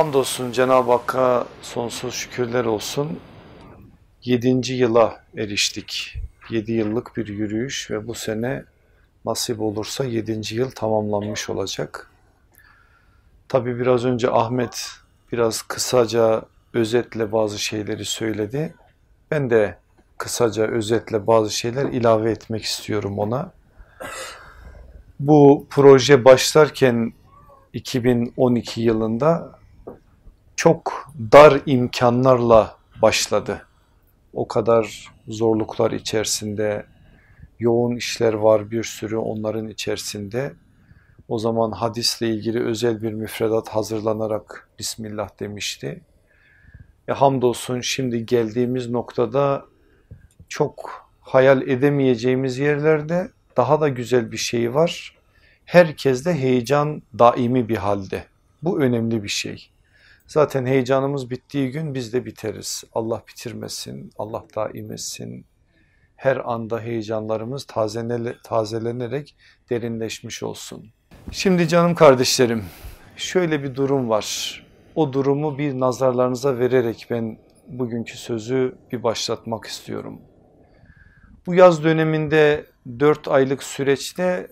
Hamdolsun Cenab-ı Hakk'a sonsuz şükürler olsun. Yedinci yıla eriştik. Yedi yıllık bir yürüyüş ve bu sene nasip olursa yedinci yıl tamamlanmış olacak. Tabi biraz önce Ahmet biraz kısaca özetle bazı şeyleri söyledi. Ben de kısaca özetle bazı şeyler ilave etmek istiyorum ona. Bu proje başlarken 2012 yılında çok dar imkanlarla başladı. O kadar zorluklar içerisinde, yoğun işler var bir sürü onların içerisinde. O zaman hadisle ilgili özel bir müfredat hazırlanarak Bismillah demişti. E hamdolsun şimdi geldiğimiz noktada çok hayal edemeyeceğimiz yerlerde daha da güzel bir şey var. Herkeste heyecan daimi bir halde. Bu önemli bir şey. Zaten heyecanımız bittiği gün biz de biteriz. Allah bitirmesin, Allah daim etsin. Her anda heyecanlarımız tazelenerek derinleşmiş olsun. Şimdi canım kardeşlerim şöyle bir durum var. O durumu bir nazarlarınıza vererek ben bugünkü sözü bir başlatmak istiyorum. Bu yaz döneminde 4 aylık süreçte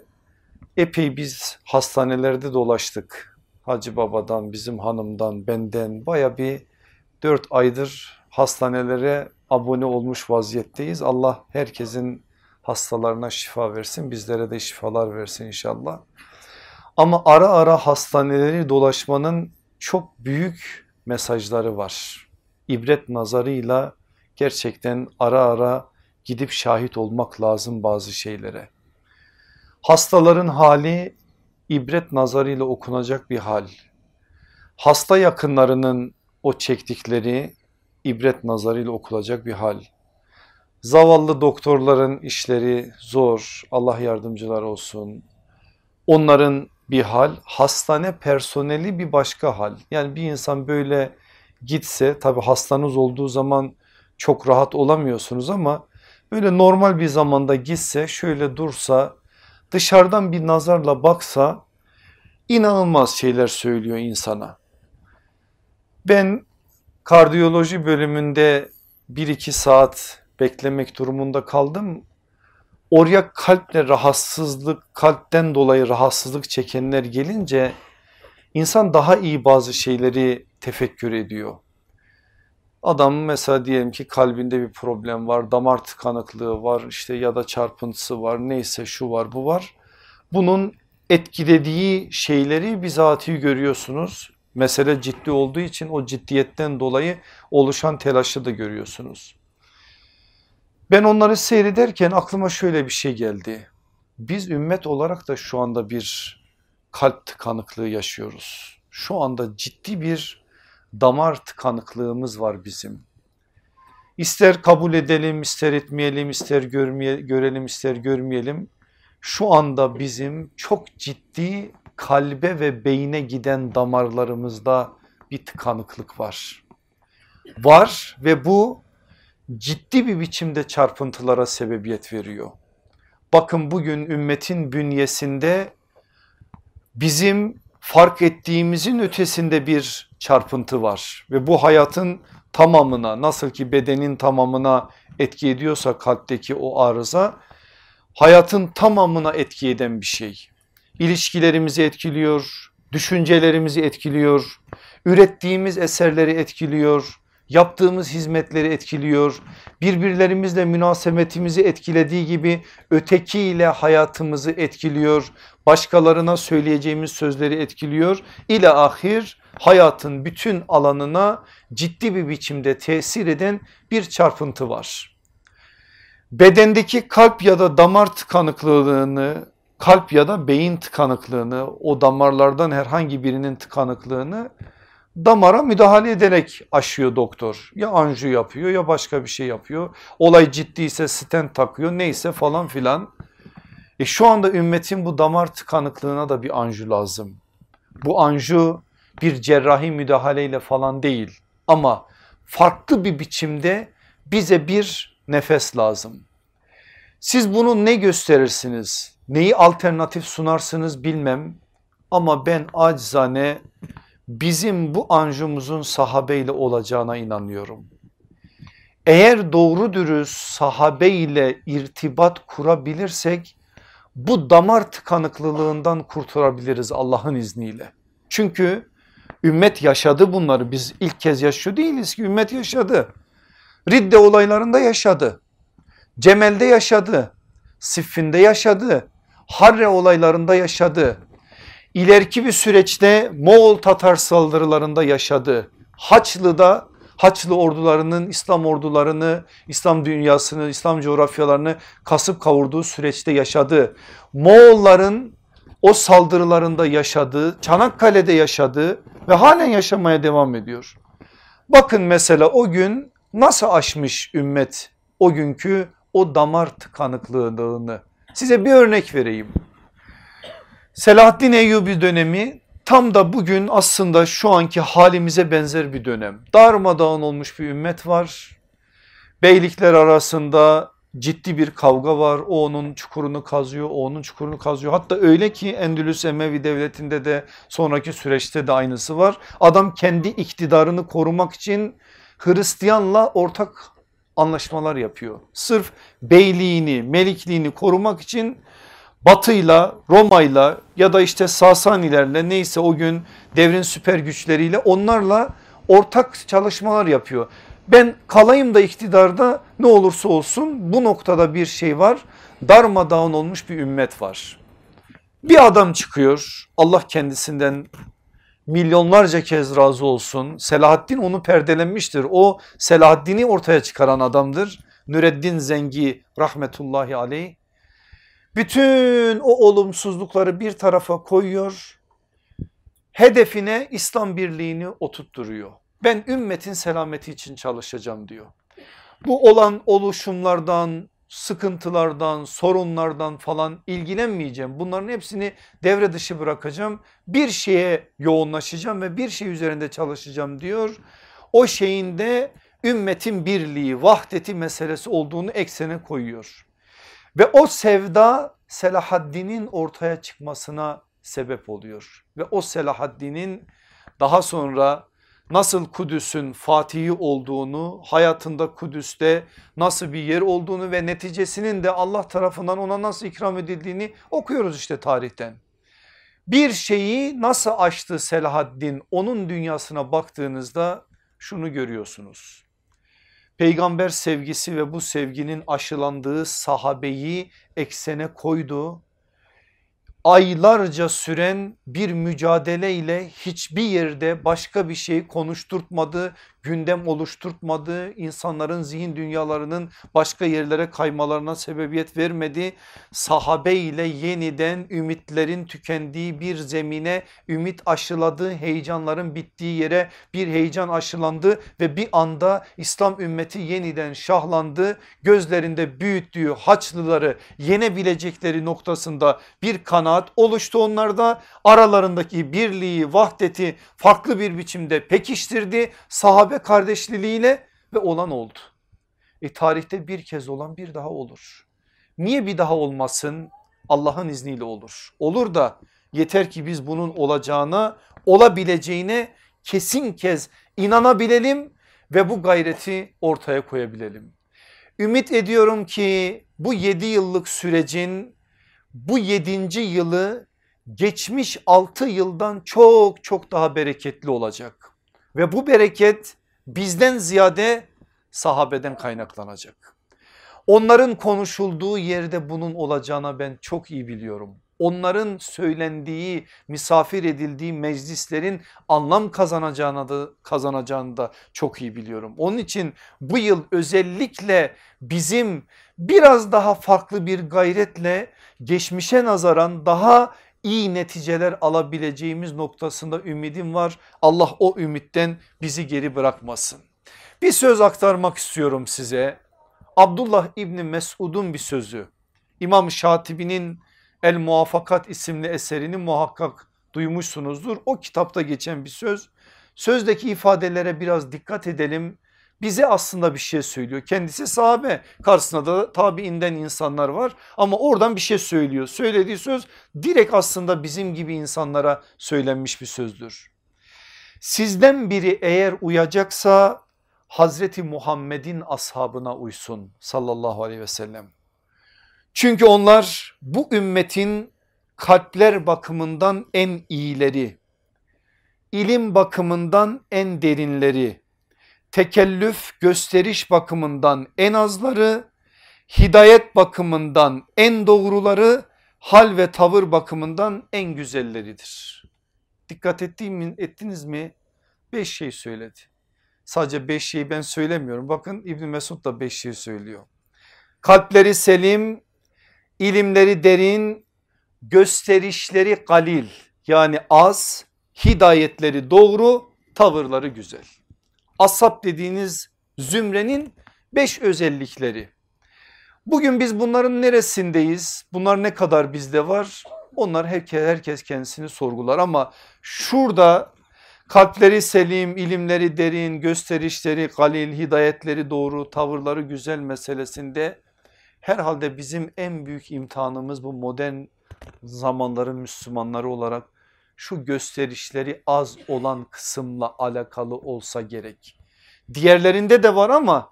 epey biz hastanelerde dolaştık. Hacı Baba'dan, bizim hanımdan, benden baya bir dört aydır hastanelere abone olmuş vaziyetteyiz. Allah herkesin hastalarına şifa versin, bizlere de şifalar versin inşallah. Ama ara ara hastaneleri dolaşmanın çok büyük mesajları var. İbret nazarıyla gerçekten ara ara gidip şahit olmak lazım bazı şeylere. Hastaların hali ibret nazarıyla okunacak bir hal. Hasta yakınlarının o çektikleri ibret nazarıyla okulacak bir hal. Zavallı doktorların işleri zor Allah yardımcılar olsun. Onların bir hal hastane personeli bir başka hal. Yani bir insan böyle gitse tabi hastanız olduğu zaman çok rahat olamıyorsunuz ama böyle normal bir zamanda gitse şöyle dursa dışarıdan bir nazarla baksa inanılmaz şeyler söylüyor insana. Ben kardiyoloji bölümünde 1-2 saat beklemek durumunda kaldım. Oraya kalple rahatsızlık, kalpten dolayı rahatsızlık çekenler gelince insan daha iyi bazı şeyleri tefekkür ediyor. Adam mesela diyelim ki kalbinde bir problem var, damar tıkanıklığı var işte ya da çarpıntısı var neyse şu var bu var. Bunun etkilediği şeyleri bizatihi görüyorsunuz. Mesele ciddi olduğu için o ciddiyetten dolayı oluşan telaşı da görüyorsunuz. Ben onları seyrederken aklıma şöyle bir şey geldi. Biz ümmet olarak da şu anda bir kalp tıkanıklığı yaşıyoruz. Şu anda ciddi bir damar tıkanıklığımız var bizim. İster kabul edelim, ister etmeyelim, ister görmeye, görelim, ister görmeyelim. Şu anda bizim çok ciddi kalbe ve beyne giden damarlarımızda bir tıkanıklık var. Var ve bu ciddi bir biçimde çarpıntılara sebebiyet veriyor. Bakın bugün ümmetin bünyesinde bizim fark ettiğimizin ötesinde bir çarpıntı var ve bu hayatın tamamına nasıl ki bedenin tamamına etki ediyorsa kalpteki o arıza hayatın tamamına etki eden bir şey. İlişkilerimizi etkiliyor, düşüncelerimizi etkiliyor, ürettiğimiz eserleri etkiliyor, yaptığımız hizmetleri etkiliyor, birbirlerimizle münasebetimizi etkilediği gibi ötekiyle hayatımızı etkiliyor, başkalarına söyleyeceğimiz sözleri etkiliyor. İle ahir hayatın bütün alanına ciddi bir biçimde tesir eden bir çarpıntı var. Bedendeki kalp ya da damar tıkanıklığını, kalp ya da beyin tıkanıklığını, o damarlardan herhangi birinin tıkanıklığını damara müdahale ederek aşıyor doktor. Ya anju yapıyor ya başka bir şey yapıyor. Olay ciddiyse stent takıyor neyse falan filan. E şu anda ümmetin bu damar tıkanıklığına da bir anju lazım. Bu anju bir cerrahi müdahaleyle falan değil ama farklı bir biçimde bize bir nefes lazım. Siz bunu ne gösterirsiniz? Neyi alternatif sunarsınız bilmem ama ben acizane bizim bu anjumuzun sahabeyle olacağına inanıyorum. Eğer doğru dürüst sahabeyle irtibat kurabilirsek bu damar tıkanıklılığından kurtulabiliriz Allah'ın izniyle. Çünkü ümmet yaşadı bunları biz ilk kez yaşıyor değiliz ki ümmet yaşadı. Ridde olaylarında yaşadı. Cemel'de yaşadı. Siffinde yaşadı. Harre olaylarında yaşadı. İleriki bir süreçte Moğol Tatar saldırılarında yaşadı. Haçlı'da Haçlı ordularının İslam ordularını, İslam dünyasını, İslam coğrafyalarını kasıp kavurduğu süreçte yaşadı. Moğolların o saldırılarında yaşadı, Çanakkale'de yaşadı ve halen yaşamaya devam ediyor. Bakın mesela o gün nasıl aşmış ümmet o günkü o damar tıkanıklığını. Size bir örnek vereyim. Selahaddin Eyyubi dönemi tam da bugün aslında şu anki halimize benzer bir dönem. Darmadağın olmuş bir ümmet var. Beylikler arasında ciddi bir kavga var. O onun çukurunu kazıyor, o onun çukurunu kazıyor. Hatta öyle ki Endülüs Emevi devletinde de sonraki süreçte de aynısı var. Adam kendi iktidarını korumak için Hristiyanla ortak anlaşmalar yapıyor. Sırf beyliğini, melikliğini korumak için Batı'yla, Roma'yla ya da işte Sasanilerle neyse o gün devrin süper güçleriyle onlarla ortak çalışmalar yapıyor. Ben kalayım da iktidarda ne olursa olsun bu noktada bir şey var. Darmadağın olmuş bir ümmet var. Bir adam çıkıyor Allah kendisinden milyonlarca kez razı olsun. Selahaddin onu perdelenmiştir. O Selahaddin'i ortaya çıkaran adamdır. Nüreddin Zengi rahmetullahi aleyh. Bütün o olumsuzlukları bir tarafa koyuyor. Hedefine İslam birliğini oturtturuyor. Ben ümmetin selameti için çalışacağım diyor. Bu olan oluşumlardan, sıkıntılardan, sorunlardan falan ilgilenmeyeceğim. Bunların hepsini devre dışı bırakacağım. Bir şeye yoğunlaşacağım ve bir şey üzerinde çalışacağım diyor. O şeyin de ümmetin birliği, vahdeti meselesi olduğunu eksene koyuyor. Ve o sevda Selahaddin'in ortaya çıkmasına sebep oluyor. Ve o Selahaddin'in daha sonra nasıl Kudüs'ün Fatihi olduğunu, hayatında Kudüs'te nasıl bir yer olduğunu ve neticesinin de Allah tarafından ona nasıl ikram edildiğini okuyoruz işte tarihten. Bir şeyi nasıl açtı Selahaddin onun dünyasına baktığınızda şunu görüyorsunuz. Peygamber sevgisi ve bu sevginin aşılandığı sahabeyi eksene koydu. Aylarca süren bir mücadele ile hiçbir yerde başka bir şey konuşturtmadı, gündem oluşturtmadı, insanların zihin dünyalarının başka yerlere kaymalarına sebebiyet vermedi. Sahabe ile yeniden ümitlerin tükendiği bir zemine ümit aşıladı, heyecanların bittiği yere bir heyecan aşılandı ve bir anda İslam ümmeti yeniden şahlandı. Gözlerinde büyüttüğü Haçlıları yenebilecekleri noktasında bir kanaat oluştu onlarda. Aralarındaki birliği, vahdeti farklı bir biçimde pekiştirdi. Sahabe kardeşliğiyle ve olan oldu. E tarihte bir kez olan bir daha olur. Niye bir daha olmasın? Allah'ın izniyle olur. Olur da yeter ki biz bunun olacağına, olabileceğine kesin kez inanabilelim ve bu gayreti ortaya koyabilelim. Ümit ediyorum ki bu 7 yıllık sürecin bu 7. yılı geçmiş 6 yıldan çok çok daha bereketli olacak. Ve bu bereket bizden ziyade sahabeden kaynaklanacak. Onların konuşulduğu yerde bunun olacağına ben çok iyi biliyorum. Onların söylendiği, misafir edildiği meclislerin anlam kazanacağını da, kazanacağını da çok iyi biliyorum. Onun için bu yıl özellikle bizim biraz daha farklı bir gayretle geçmişe nazaran daha iyi neticeler alabileceğimiz noktasında ümidim var. Allah o ümitten bizi geri bırakmasın. Bir söz aktarmak istiyorum size. Abdullah İbni Mesud'un bir sözü. İmam Şatibi'nin El Muvafakat isimli eserini muhakkak duymuşsunuzdur. O kitapta geçen bir söz. Sözdeki ifadelere biraz dikkat edelim bize aslında bir şey söylüyor. Kendisi sahabe karşısında da tabiinden insanlar var ama oradan bir şey söylüyor. Söylediği söz direkt aslında bizim gibi insanlara söylenmiş bir sözdür. Sizden biri eğer uyacaksa Hazreti Muhammed'in ashabına uysun sallallahu aleyhi ve sellem. Çünkü onlar bu ümmetin kalpler bakımından en iyileri, ilim bakımından en derinleri, tekellüf gösteriş bakımından en azları, hidayet bakımından en doğruları, hal ve tavır bakımından en güzelleridir. Dikkat ettiğim, ettiniz mi? Beş şey söyledi. Sadece beş şeyi ben söylemiyorum. Bakın İbn Mesud da beş şey söylüyor. Kalpleri selim, ilimleri derin, gösterişleri galil yani az, hidayetleri doğru, tavırları güzel. Asap dediğiniz zümrenin beş özellikleri. Bugün biz bunların neresindeyiz? Bunlar ne kadar bizde var? Onlar herkes, herkes kendisini sorgular ama şurada kalpleri selim, ilimleri derin, gösterişleri galil, hidayetleri doğru, tavırları güzel meselesinde herhalde bizim en büyük imtihanımız bu modern zamanların Müslümanları olarak şu gösterişleri az olan kısımla alakalı olsa gerek. Diğerlerinde de var ama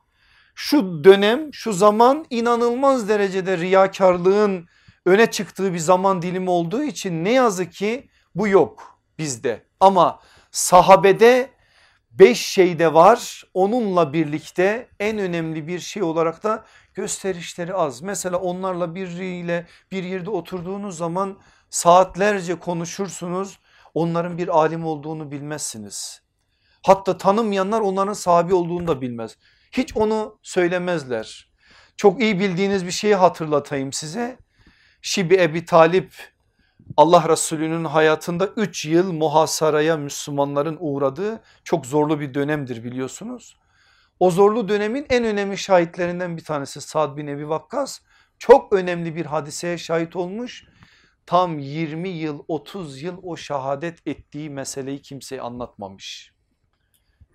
şu dönem şu zaman inanılmaz derecede riyakarlığın öne çıktığı bir zaman dilimi olduğu için ne yazık ki bu yok bizde. Ama sahabede beş şeyde var onunla birlikte en önemli bir şey olarak da gösterişleri az. Mesela onlarla biriyle bir yerde oturduğunuz zaman saatlerce konuşursunuz onların bir alim olduğunu bilmezsiniz. Hatta tanımayanlar onların sahabi olduğunu da bilmez. Hiç onu söylemezler. Çok iyi bildiğiniz bir şeyi hatırlatayım size. Şibi Ebi Talip Allah Resulü'nün hayatında 3 yıl muhasaraya Müslümanların uğradığı çok zorlu bir dönemdir biliyorsunuz. O zorlu dönemin en önemli şahitlerinden bir tanesi Sad bin Ebi Vakkas çok önemli bir hadiseye şahit olmuş. Tam 20 yıl 30 yıl o şehadet ettiği meseleyi kimseye anlatmamış.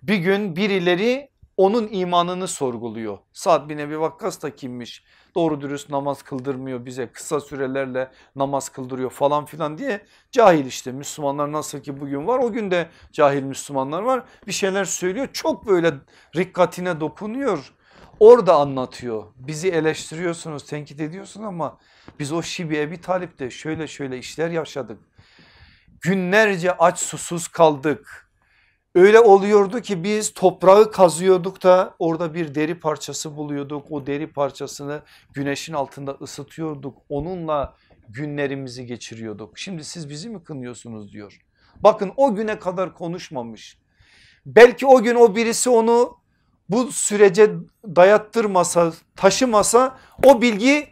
Bir gün birileri onun imanını sorguluyor. Sad bin Ebi Vakkas da kimmiş? Doğru dürüst namaz kıldırmıyor bize kısa sürelerle namaz kıldırıyor falan filan diye cahil işte Müslümanlar nasıl ki bugün var o gün de cahil Müslümanlar var bir şeyler söylüyor çok böyle rikkatine dokunuyor orada anlatıyor bizi eleştiriyorsunuz tenkit ediyorsun ama biz o Şibi Ebi Talip'te şöyle şöyle işler yaşadık günlerce aç susuz kaldık Öyle oluyordu ki biz toprağı kazıyorduk da orada bir deri parçası buluyorduk. O deri parçasını güneşin altında ısıtıyorduk. Onunla günlerimizi geçiriyorduk. Şimdi siz bizi mi kınıyorsunuz diyor. Bakın o güne kadar konuşmamış. Belki o gün o birisi onu bu sürece dayattırmasa, taşımasa o bilgi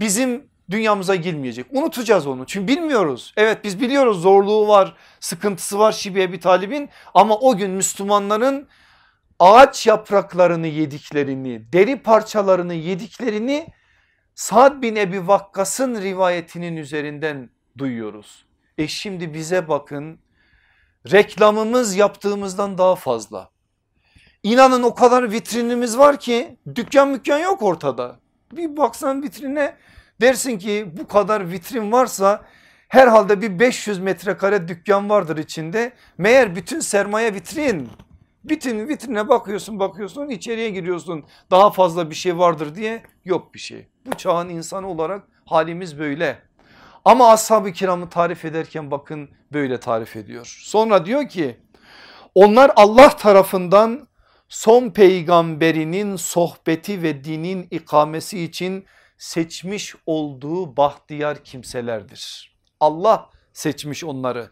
bizim dünyamıza girmeyecek. Unutacağız onu çünkü bilmiyoruz. Evet biz biliyoruz zorluğu var sıkıntısı var Şibi bir Talib'in ama o gün Müslümanların ağaç yapraklarını yediklerini deri parçalarını yediklerini Sad bin Ebi Vakkas'ın rivayetinin üzerinden duyuyoruz. E şimdi bize bakın reklamımız yaptığımızdan daha fazla. İnanın o kadar vitrinimiz var ki dükkan mükkan yok ortada. Bir baksan vitrine Dersin ki bu kadar vitrin varsa herhalde bir 500 metrekare dükkan vardır içinde. Meğer bütün sermaye vitrin. Bütün vitrine bakıyorsun bakıyorsun içeriye giriyorsun daha fazla bir şey vardır diye yok bir şey. Bu çağın insanı olarak halimiz böyle. Ama ashab-ı kiramı tarif ederken bakın böyle tarif ediyor. Sonra diyor ki onlar Allah tarafından son peygamberinin sohbeti ve dinin ikamesi için seçmiş olduğu bahtiyar kimselerdir. Allah seçmiş onları.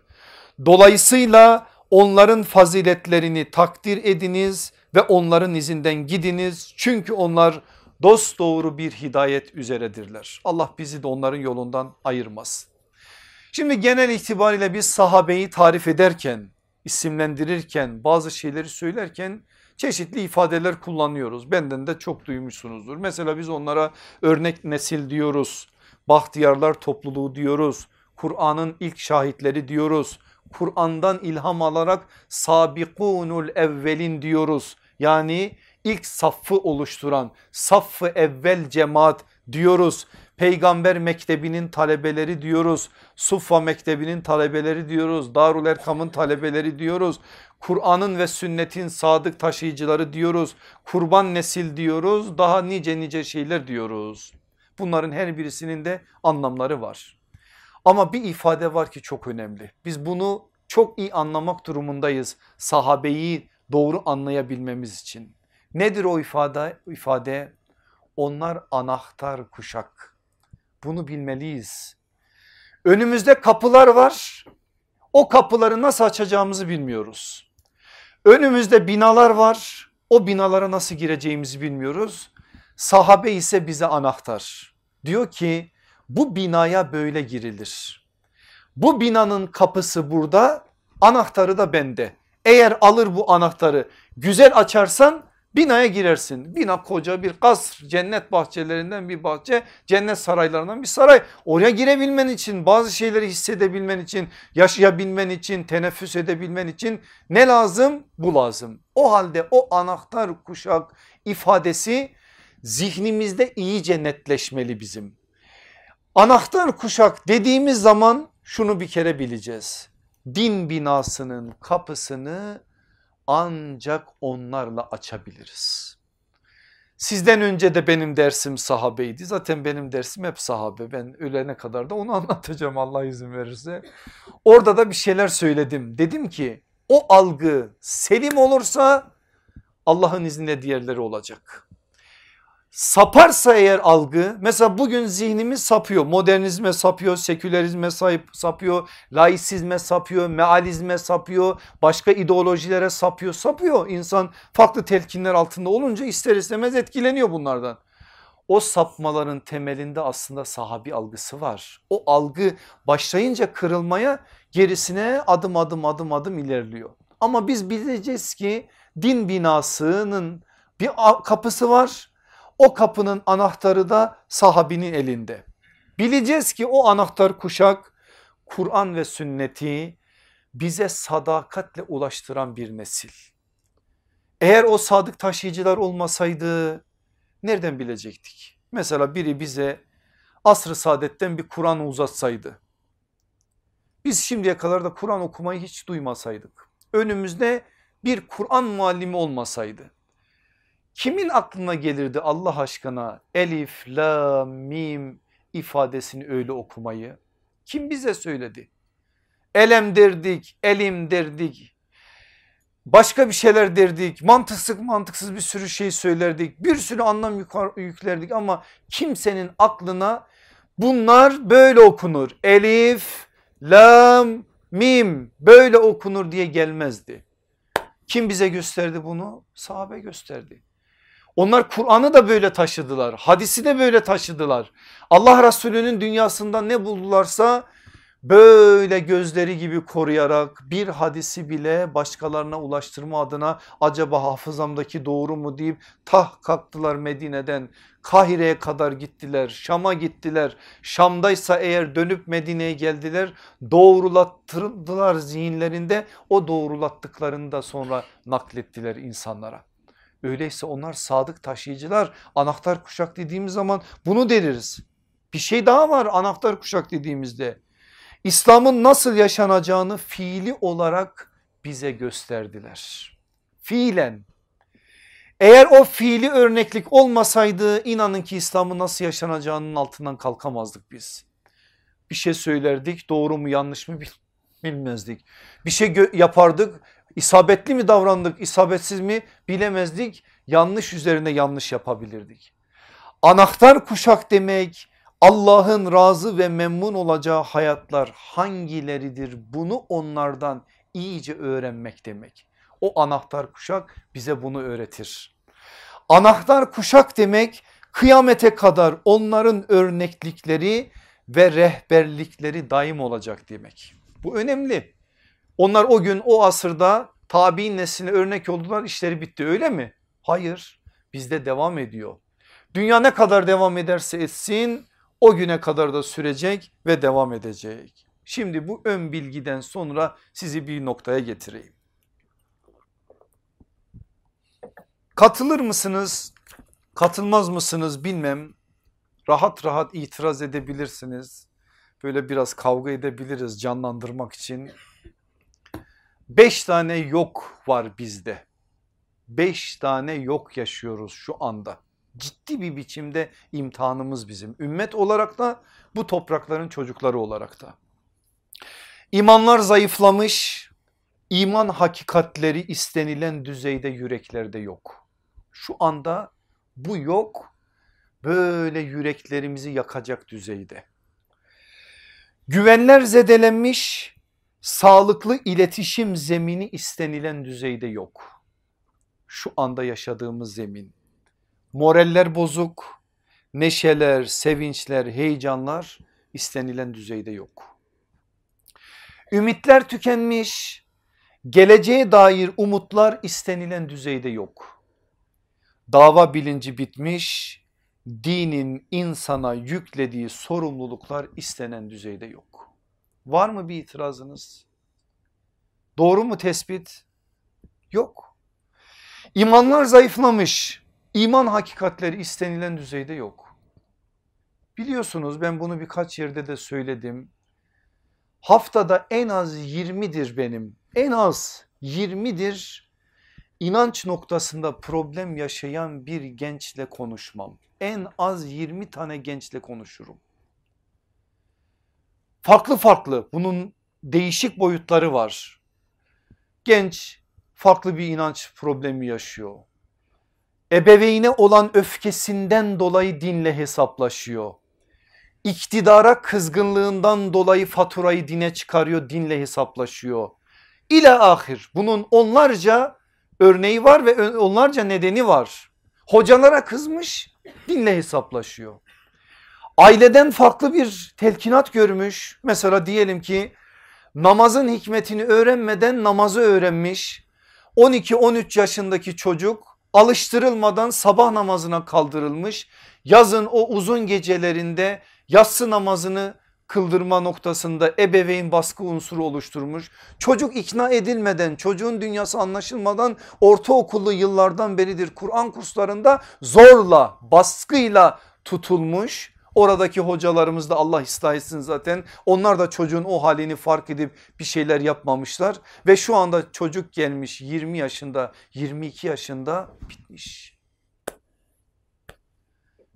Dolayısıyla onların faziletlerini takdir ediniz ve onların izinden gidiniz. Çünkü onlar dost doğru bir hidayet üzeredirler. Allah bizi de onların yolundan ayırmaz. Şimdi genel itibariyle biz sahabeyi tarif ederken, isimlendirirken, bazı şeyleri söylerken çeşitli ifadeler kullanıyoruz. Benden de çok duymuşsunuzdur. Mesela biz onlara örnek nesil diyoruz. Bahtiyarlar topluluğu diyoruz. Kur'an'ın ilk şahitleri diyoruz. Kur'an'dan ilham alarak sabikunul evvelin diyoruz. Yani ilk saffı oluşturan saffı evvel cemaat diyoruz. Peygamber Mektebi'nin talebeleri diyoruz. Suffa Mektebi'nin talebeleri diyoruz. Darul Erkam'ın talebeleri diyoruz. Kur'an'ın ve sünnetin sadık taşıyıcıları diyoruz. Kurban nesil diyoruz. Daha nice nice şeyler diyoruz. Bunların her birisinin de anlamları var. Ama bir ifade var ki çok önemli. Biz bunu çok iyi anlamak durumundayız. Sahabeyi doğru anlayabilmemiz için. Nedir o ifade? ifade? Onlar anahtar kuşak. Bunu bilmeliyiz. Önümüzde kapılar var. O kapıları nasıl açacağımızı bilmiyoruz. Önümüzde binalar var. O binalara nasıl gireceğimizi bilmiyoruz. Sahabe ise bize anahtar. Diyor ki bu binaya böyle girilir. Bu binanın kapısı burada anahtarı da bende. Eğer alır bu anahtarı güzel açarsan binaya girersin. Bina koca bir kasr cennet bahçelerinden bir bahçe cennet saraylarından bir saray. Oraya girebilmen için bazı şeyleri hissedebilmen için yaşayabilmen için teneffüs edebilmen için ne lazım? Bu lazım. O halde o anahtar kuşak ifadesi zihnimizde iyice netleşmeli bizim. Anahtar kuşak dediğimiz zaman şunu bir kere bileceğiz. Din binasının kapısını ancak onlarla açabiliriz. Sizden önce de benim dersim sahabeydi. Zaten benim dersim hep sahabe. Ben ölene kadar da onu anlatacağım Allah izin verirse. Orada da bir şeyler söyledim. Dedim ki o algı selim olursa Allah'ın izniyle diğerleri olacak saparsa eğer algı mesela bugün zihnimiz sapıyor modernizme sapıyor sekülerizme sahip sapıyor laisizme sapıyor mealizme sapıyor başka ideolojilere sapıyor sapıyor insan farklı telkinler altında olunca ister istemez etkileniyor bunlardan. O sapmaların temelinde aslında sahabi algısı var. O algı başlayınca kırılmaya gerisine adım adım adım adım ilerliyor. Ama biz bileceğiz ki din binasının bir kapısı var o kapının anahtarı da sahabinin elinde. Bileceğiz ki o anahtar kuşak Kur'an ve sünneti bize sadakatle ulaştıran bir nesil. Eğer o sadık taşıyıcılar olmasaydı nereden bilecektik? Mesela biri bize asr-ı saadetten bir Kur'an uzatsaydı. Biz şimdiye kadar da Kur'an okumayı hiç duymasaydık. Önümüzde bir Kur'an muallimi olmasaydı Kimin aklına gelirdi Allah aşkına elif, la, mim ifadesini öyle okumayı? Kim bize söyledi? Elem derdik, elim derdik. Başka bir şeyler derdik. Mantıksız mantıksız bir sürü şey söylerdik. Bir sürü anlam yüklerdik ama kimsenin aklına bunlar böyle okunur. Elif, lam, mim böyle okunur diye gelmezdi. Kim bize gösterdi bunu? Sahabe gösterdi. Onlar Kur'an'ı da böyle taşıdılar. Hadisi de böyle taşıdılar. Allah Resulü'nün dünyasında ne buldularsa böyle gözleri gibi koruyarak bir hadisi bile başkalarına ulaştırma adına acaba hafızamdaki doğru mu deyip tah kalktılar Medine'den Kahire'ye kadar gittiler Şam'a gittiler Şam'daysa eğer dönüp Medine'ye geldiler doğrulattırdılar zihinlerinde o doğrulattıklarını da sonra naklettiler insanlara. Öyleyse onlar sadık taşıyıcılar anahtar kuşak dediğimiz zaman bunu deriz. Bir şey daha var anahtar kuşak dediğimizde. İslam'ın nasıl yaşanacağını fiili olarak bize gösterdiler. Fiilen. Eğer o fiili örneklik olmasaydı inanın ki İslam'ın nasıl yaşanacağının altından kalkamazdık biz. Bir şey söylerdik doğru mu yanlış mı bilmezdik. Bir şey yapardık İsabetli mi davrandık isabetsiz mi bilemezdik yanlış üzerine yanlış yapabilirdik. Anahtar kuşak demek Allah'ın razı ve memnun olacağı hayatlar hangileridir bunu onlardan iyice öğrenmek demek. O anahtar kuşak bize bunu öğretir. Anahtar kuşak demek kıyamete kadar onların örneklikleri ve rehberlikleri daim olacak demek. Bu önemli. Onlar o gün o asırda tabi'in nesline örnek oldular işleri bitti öyle mi? Hayır bizde devam ediyor. Dünya ne kadar devam ederse etsin o güne kadar da sürecek ve devam edecek. Şimdi bu ön bilgiden sonra sizi bir noktaya getireyim. Katılır mısınız? Katılmaz mısınız bilmem Rahat rahat itiraz edebilirsiniz. Böyle biraz kavga edebiliriz canlandırmak için. Beş tane yok var bizde. Beş tane yok yaşıyoruz şu anda. Ciddi bir biçimde imtihanımız bizim. Ümmet olarak da bu toprakların çocukları olarak da. İmanlar zayıflamış, iman hakikatleri istenilen düzeyde yüreklerde yok. Şu anda bu yok böyle yüreklerimizi yakacak düzeyde. Güvenler zedelenmiş, sağlıklı iletişim zemini istenilen düzeyde yok. Şu anda yaşadığımız zemin. Moraller bozuk, neşeler, sevinçler, heyecanlar istenilen düzeyde yok. Ümitler tükenmiş, geleceğe dair umutlar istenilen düzeyde yok. Dava bilinci bitmiş, dinin insana yüklediği sorumluluklar istenen düzeyde yok. Var mı bir itirazınız? Doğru mu tespit? Yok. İmanlar zayıflamış. İman hakikatleri istenilen düzeyde yok. Biliyorsunuz ben bunu birkaç yerde de söyledim. Haftada en az 20'dir benim. En az 20'dir inanç noktasında problem yaşayan bir gençle konuşmam. En az 20 tane gençle konuşurum. Farklı farklı bunun değişik boyutları var. Genç farklı bir inanç problemi yaşıyor. Ebeveyne olan öfkesinden dolayı dinle hesaplaşıyor. İktidara kızgınlığından dolayı faturayı dine çıkarıyor, dinle hesaplaşıyor. İle ahir bunun onlarca örneği var ve onlarca nedeni var. Hocalara kızmış dinle hesaplaşıyor. Aileden farklı bir telkinat görmüş. Mesela diyelim ki namazın hikmetini öğrenmeden namazı öğrenmiş. 12-13 yaşındaki çocuk alıştırılmadan sabah namazına kaldırılmış. Yazın o uzun gecelerinde yatsı namazını kıldırma noktasında ebeveyn baskı unsuru oluşturmuş. Çocuk ikna edilmeden çocuğun dünyası anlaşılmadan ortaokullu yıllardan beridir Kur'an kurslarında zorla baskıyla tutulmuş. Oradaki hocalarımız da Allah ıslah etsin zaten onlar da çocuğun o halini fark edip bir şeyler yapmamışlar ve şu anda çocuk gelmiş 20 yaşında 22 yaşında bitmiş.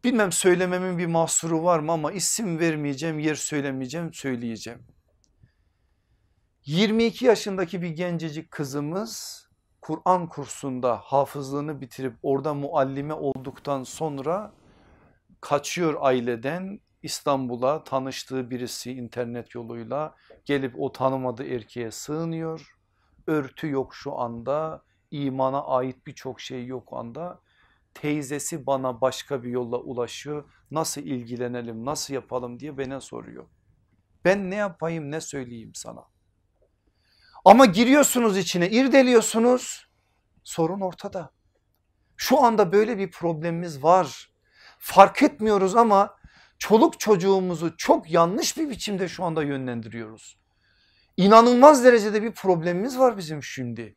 Bilmem söylememin bir mahsuru var mı ama isim vermeyeceğim, yer söylemeyeceğim, söyleyeceğim. 22 yaşındaki bir gencecik kızımız Kur'an kursunda hafızlığını bitirip orada muallime olduktan sonra kaçıyor aileden İstanbul'a tanıştığı birisi internet yoluyla gelip o tanımadığı erkeğe sığınıyor. Örtü yok şu anda imana ait birçok şey yok anda teyzesi bana başka bir yolla ulaşıyor nasıl ilgilenelim nasıl yapalım diye bana soruyor. Ben ne yapayım ne söyleyeyim sana. Ama giriyorsunuz içine irdeliyorsunuz sorun ortada. Şu anda böyle bir problemimiz var. Fark etmiyoruz ama çoluk çocuğumuzu çok yanlış bir biçimde şu anda yönlendiriyoruz. İnanılmaz derecede bir problemimiz var bizim şimdi.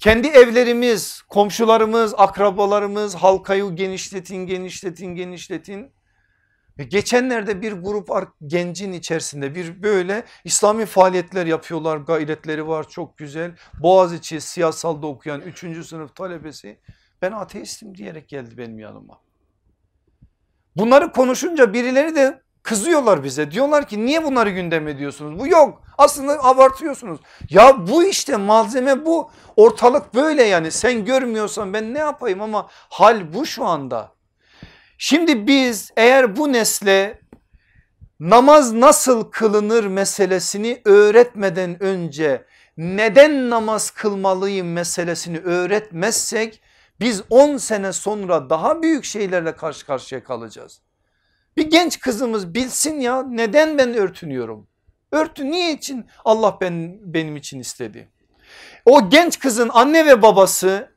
Kendi evlerimiz, komşularımız, akrabalarımız halkayı genişletin, genişletin, genişletin. Ve geçenlerde bir grup gencin içerisinde bir böyle İslami faaliyetler yapıyorlar gayretleri var çok güzel. Boğaziçi siyasalda okuyan 3. sınıf talebesi ben ateistim diyerek geldi benim yanıma. Bunları konuşunca birileri de Kızıyorlar bize diyorlar ki niye bunları gündem ediyorsunuz? Bu yok aslında abartıyorsunuz. Ya bu işte malzeme bu ortalık böyle yani sen görmüyorsan ben ne yapayım ama hal bu şu anda. Şimdi biz eğer bu nesle namaz nasıl kılınır meselesini öğretmeden önce neden namaz kılmalıyım meselesini öğretmezsek biz 10 sene sonra daha büyük şeylerle karşı karşıya kalacağız. Bir genç kızımız bilsin ya neden ben örtünüyorum? Örtü niye için Allah ben, benim için istedi? O genç kızın anne ve babası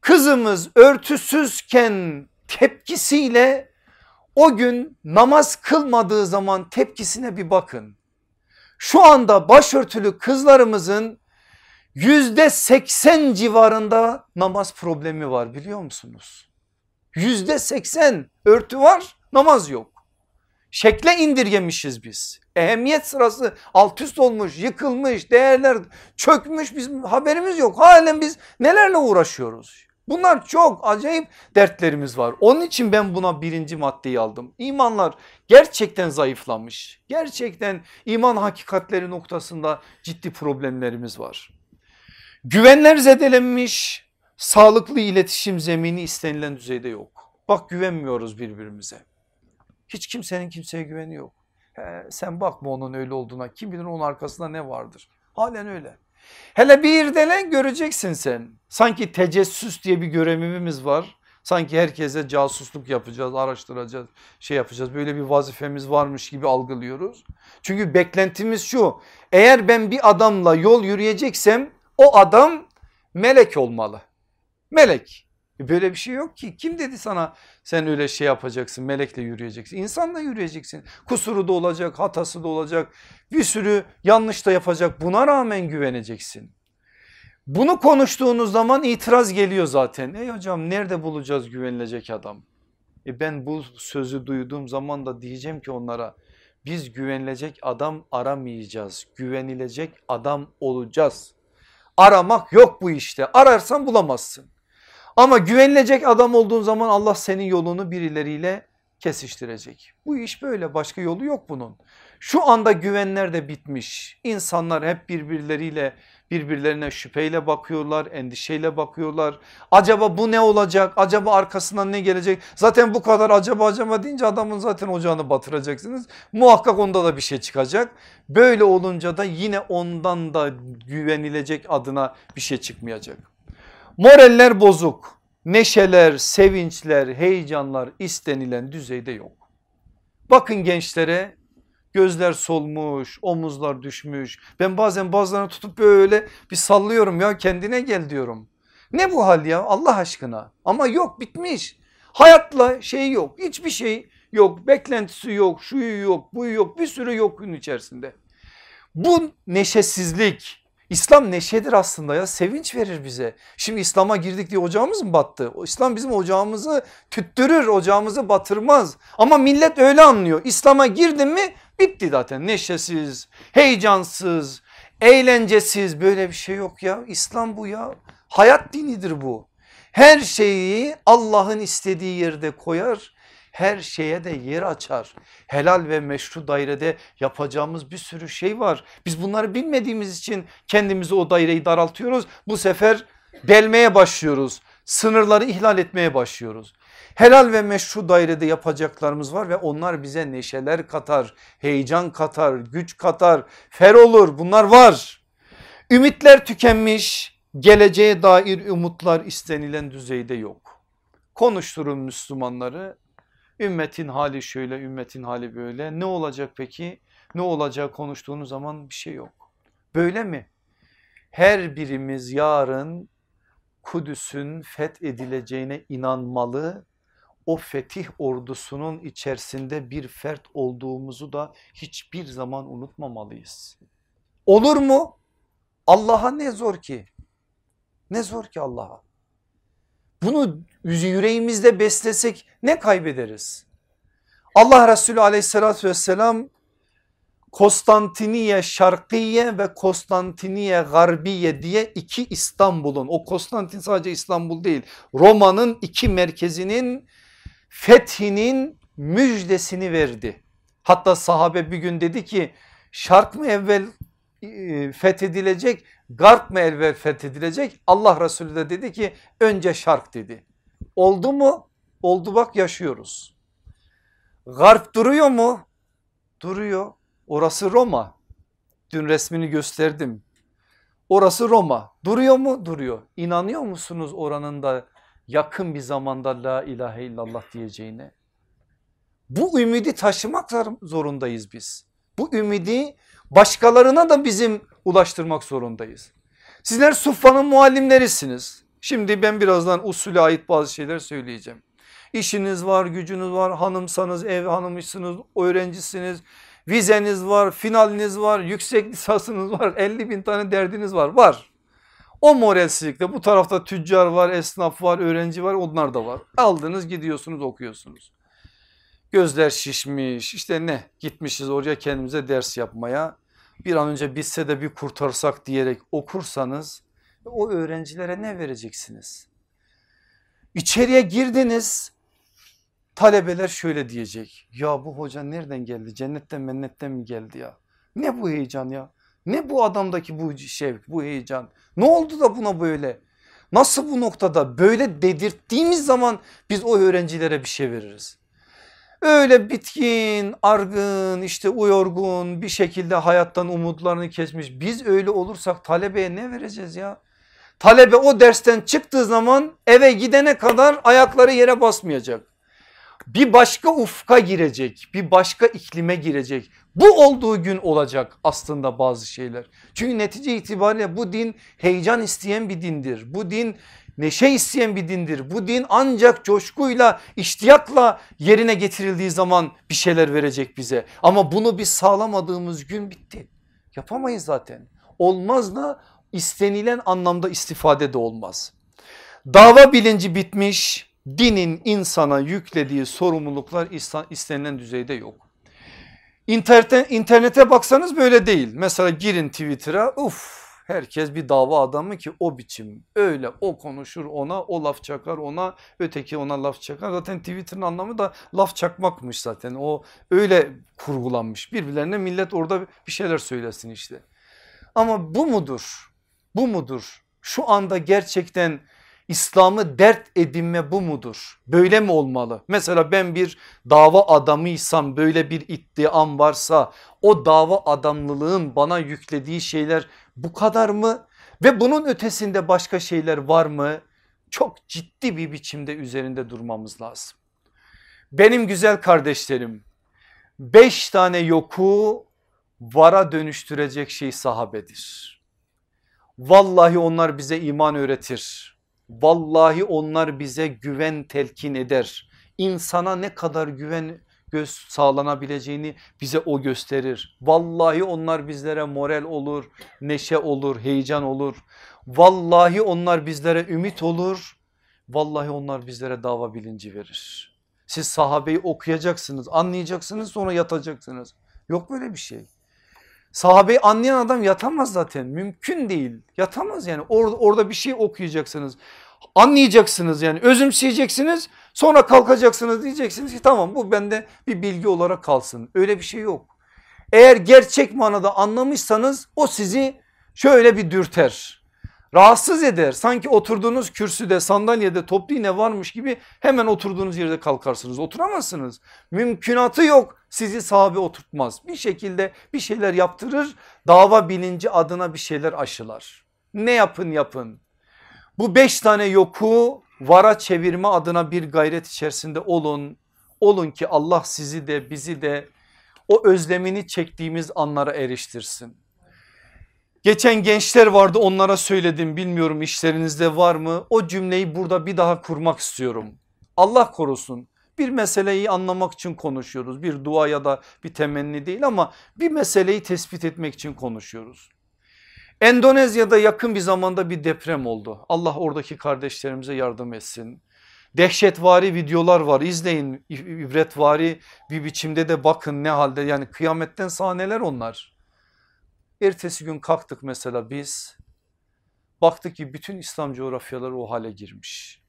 kızımız örtüsüzken tepkisiyle o gün namaz kılmadığı zaman tepkisine bir bakın. Şu anda başörtülü kızlarımızın yüzde seksen civarında namaz problemi var biliyor musunuz? Yüzde seksen örtü var Namaz yok. Şekle indirgemişiz biz. Ehemmiyet sırası alt üst olmuş, yıkılmış, değerler çökmüş bizim haberimiz yok. Halen biz nelerle uğraşıyoruz? Bunlar çok acayip dertlerimiz var. Onun için ben buna birinci maddeyi aldım. İmanlar gerçekten zayıflamış. Gerçekten iman hakikatleri noktasında ciddi problemlerimiz var. Güvenler zedelenmiş, sağlıklı iletişim zemini istenilen düzeyde yok. Bak güvenmiyoruz birbirimize. Hiç kimsenin kimseye güveni yok. He, sen bakma onun öyle olduğuna kim bilir onun arkasında ne vardır. Halen öyle. Hele bir irdele göreceksin sen. Sanki tecessüs diye bir görevimiz var. Sanki herkese casusluk yapacağız, araştıracağız, şey yapacağız. Böyle bir vazifemiz varmış gibi algılıyoruz. Çünkü beklentimiz şu. Eğer ben bir adamla yol yürüyeceksem o adam melek olmalı. Melek. E böyle bir şey yok ki. Kim dedi sana sen öyle şey yapacaksın melekle yürüyeceksin. İnsanla yürüyeceksin. Kusuru da olacak hatası da olacak. Bir sürü yanlış da yapacak buna rağmen güveneceksin. Bunu konuştuğunuz zaman itiraz geliyor zaten. Ey hocam nerede bulacağız güvenilecek adam? E ben bu sözü duyduğum zaman da diyeceğim ki onlara biz güvenilecek adam aramayacağız. Güvenilecek adam olacağız. Aramak yok bu işte. Ararsan bulamazsın. Ama güvenilecek adam olduğun zaman Allah senin yolunu birileriyle kesiştirecek. Bu iş böyle başka yolu yok bunun. Şu anda güvenler de bitmiş. İnsanlar hep birbirleriyle birbirlerine şüpheyle bakıyorlar, endişeyle bakıyorlar. Acaba bu ne olacak? Acaba arkasından ne gelecek? Zaten bu kadar acaba acaba deyince adamın zaten ocağını batıracaksınız. Muhakkak onda da bir şey çıkacak. Böyle olunca da yine ondan da güvenilecek adına bir şey çıkmayacak. Moraller bozuk. Neşeler, sevinçler, heyecanlar istenilen düzeyde yok. Bakın gençlere gözler solmuş, omuzlar düşmüş. Ben bazen bazılarını tutup böyle bir sallıyorum ya kendine gel diyorum. Ne bu hal ya Allah aşkına ama yok bitmiş. Hayatla şey yok hiçbir şey yok beklentisi yok şu yok bu yok bir sürü yokun içerisinde. Bu neşesizlik İslam neşedir aslında ya sevinç verir bize. Şimdi İslam'a girdik diye ocağımız mı battı? İslam bizim ocağımızı tüttürür ocağımızı batırmaz. Ama millet öyle anlıyor. İslam'a girdin mi bitti zaten neşesiz, heyecansız, eğlencesiz böyle bir şey yok ya. İslam bu ya hayat dinidir bu. Her şeyi Allah'ın istediği yerde koyar her şeye de yer açar. Helal ve meşru dairede yapacağımız bir sürü şey var. Biz bunları bilmediğimiz için kendimizi o daireyi daraltıyoruz. Bu sefer delmeye başlıyoruz. Sınırları ihlal etmeye başlıyoruz. Helal ve meşru dairede yapacaklarımız var ve onlar bize neşeler katar, heyecan katar, güç katar, fer olur bunlar var. Ümitler tükenmiş, geleceğe dair umutlar istenilen düzeyde yok. Konuşturun Müslümanları Ümmetin hali şöyle ümmetin hali böyle ne olacak peki? Ne olacak konuştuğunuz zaman bir şey yok. Böyle mi? Her birimiz yarın Kudüs'ün fethedileceğine inanmalı. O fetih ordusunun içerisinde bir fert olduğumuzu da hiçbir zaman unutmamalıyız. Olur mu? Allah'a ne zor ki? Ne zor ki Allah'a? Bunu yüreğimizde beslesek ne kaybederiz? Allah Resulü aleyhissalatü vesselam Konstantiniye Şarkiye ve Konstantiniye Garbiye diye iki İstanbul'un o Konstantin sadece İstanbul değil Roma'nın iki merkezinin fethinin müjdesini verdi. Hatta sahabe bir gün dedi ki şark mı evvel e, fethedilecek garp mı evvel fethedilecek Allah Resulü de dedi ki önce şark dedi. Oldu mu? Oldu bak yaşıyoruz. Garp duruyor mu? Duruyor. Orası Roma. Dün resmini gösterdim. Orası Roma. Duruyor mu? Duruyor. İnanıyor musunuz oranın da yakın bir zamanda la ilahe illallah diyeceğine? Bu ümidi taşımak zorundayız biz. Bu ümidi başkalarına da bizim ulaştırmak zorundayız. Sizler Suffa'nın muallimlerisiniz. Şimdi ben birazdan usule ait bazı şeyler söyleyeceğim. İşiniz var, gücünüz var, hanımsanız, ev hanımısınız, öğrencisiniz, vizeniz var, finaliniz var, yüksek lisansınız var, 50 bin tane derdiniz var, var. O moralsizlikte bu tarafta tüccar var, esnaf var, öğrenci var onlar da var. Aldınız gidiyorsunuz okuyorsunuz. Gözler şişmiş işte ne gitmişiz oraya kendimize ders yapmaya. Bir an önce bitse de bir kurtarsak diyerek okursanız o öğrencilere ne vereceksiniz? İçeriye girdiniz talebeler şöyle diyecek. Ya bu hoca nereden geldi? Cennetten mennetten mi geldi ya? Ne bu heyecan ya? Ne bu adamdaki bu şevk, bu heyecan? Ne oldu da buna böyle? Nasıl bu noktada böyle dedirttiğimiz zaman biz o öğrencilere bir şey veririz. Öyle bitkin, argın, işte uyorgun bir şekilde hayattan umutlarını kesmiş. Biz öyle olursak talebeye ne vereceğiz ya? Talebe o dersten çıktığı zaman eve gidene kadar ayakları yere basmayacak. Bir başka ufka girecek, bir başka iklime girecek. Bu olduğu gün olacak aslında bazı şeyler. Çünkü netice itibariyle bu din heyecan isteyen bir dindir. Bu din neşe isteyen bir dindir. Bu din ancak coşkuyla iştiyakla yerine getirildiği zaman bir şeyler verecek bize. Ama bunu biz sağlamadığımız gün bitti. Yapamayız zaten. Olmaz da istenilen anlamda istifade de olmaz. Dava bilinci bitmiş dinin insana yüklediği sorumluluklar istenilen düzeyde yok. İnternete, internete baksanız böyle değil. Mesela girin Twitter'a uf herkes bir dava adamı ki o biçim öyle o konuşur ona o laf çakar ona öteki ona laf çakar. Zaten Twitter'ın anlamı da laf çakmakmış zaten o öyle kurgulanmış birbirlerine millet orada bir şeyler söylesin işte. Ama bu mudur bu mudur şu anda gerçekten İslam'ı dert edinme bu mudur? Böyle mi olmalı? Mesela ben bir dava adamıysam böyle bir iddiam varsa o dava adamlılığın bana yüklediği şeyler bu kadar mı? Ve bunun ötesinde başka şeyler var mı? Çok ciddi bir biçimde üzerinde durmamız lazım. Benim güzel kardeşlerim beş tane yoku vara dönüştürecek şey sahabedir. Vallahi onlar bize iman öğretir. Vallahi onlar bize güven telkin eder. İnsana ne kadar güven göz sağlanabileceğini bize o gösterir. Vallahi onlar bizlere moral olur, neşe olur, heyecan olur. Vallahi onlar bizlere ümit olur. Vallahi onlar bizlere dava bilinci verir. Siz sahabeyi okuyacaksınız, anlayacaksınız sonra yatacaksınız. Yok böyle bir şey. Sahabeyi anlayan adam yatamaz zaten. Mümkün değil. Yatamaz yani. Or orada bir şey okuyacaksınız. Anlayacaksınız yani. Özümseyeceksiniz. Sonra kalkacaksınız. Diyeceksiniz ki tamam bu bende bir bilgi olarak kalsın. Öyle bir şey yok. Eğer gerçek manada anlamışsanız o sizi şöyle bir dürter rahatsız eder. Sanki oturduğunuz kürsüde sandalyede toplu iğne varmış gibi hemen oturduğunuz yerde kalkarsınız oturamazsınız. Mümkünatı yok. Sizi sahabe oturtmaz. Bir şekilde bir şeyler yaptırır dava bilinci adına bir şeyler aşılar. Ne yapın yapın. Bu beş tane yoku vara çevirme adına bir gayret içerisinde olun. Olun ki Allah sizi de bizi de o özlemini çektiğimiz anlara eriştirsin. Geçen gençler vardı onlara söyledim bilmiyorum işlerinizde var mı? O cümleyi burada bir daha kurmak istiyorum. Allah korusun bir meseleyi anlamak için konuşuyoruz. Bir dua ya da bir temenni değil ama bir meseleyi tespit etmek için konuşuyoruz. Endonezya'da yakın bir zamanda bir deprem oldu. Allah oradaki kardeşlerimize yardım etsin. Dehşetvari videolar var izleyin ibretvari bir biçimde de bakın ne halde yani kıyametten sahneler onlar. Ertesi gün kalktık mesela biz baktık ki bütün İslam coğrafyaları o hale girmiş.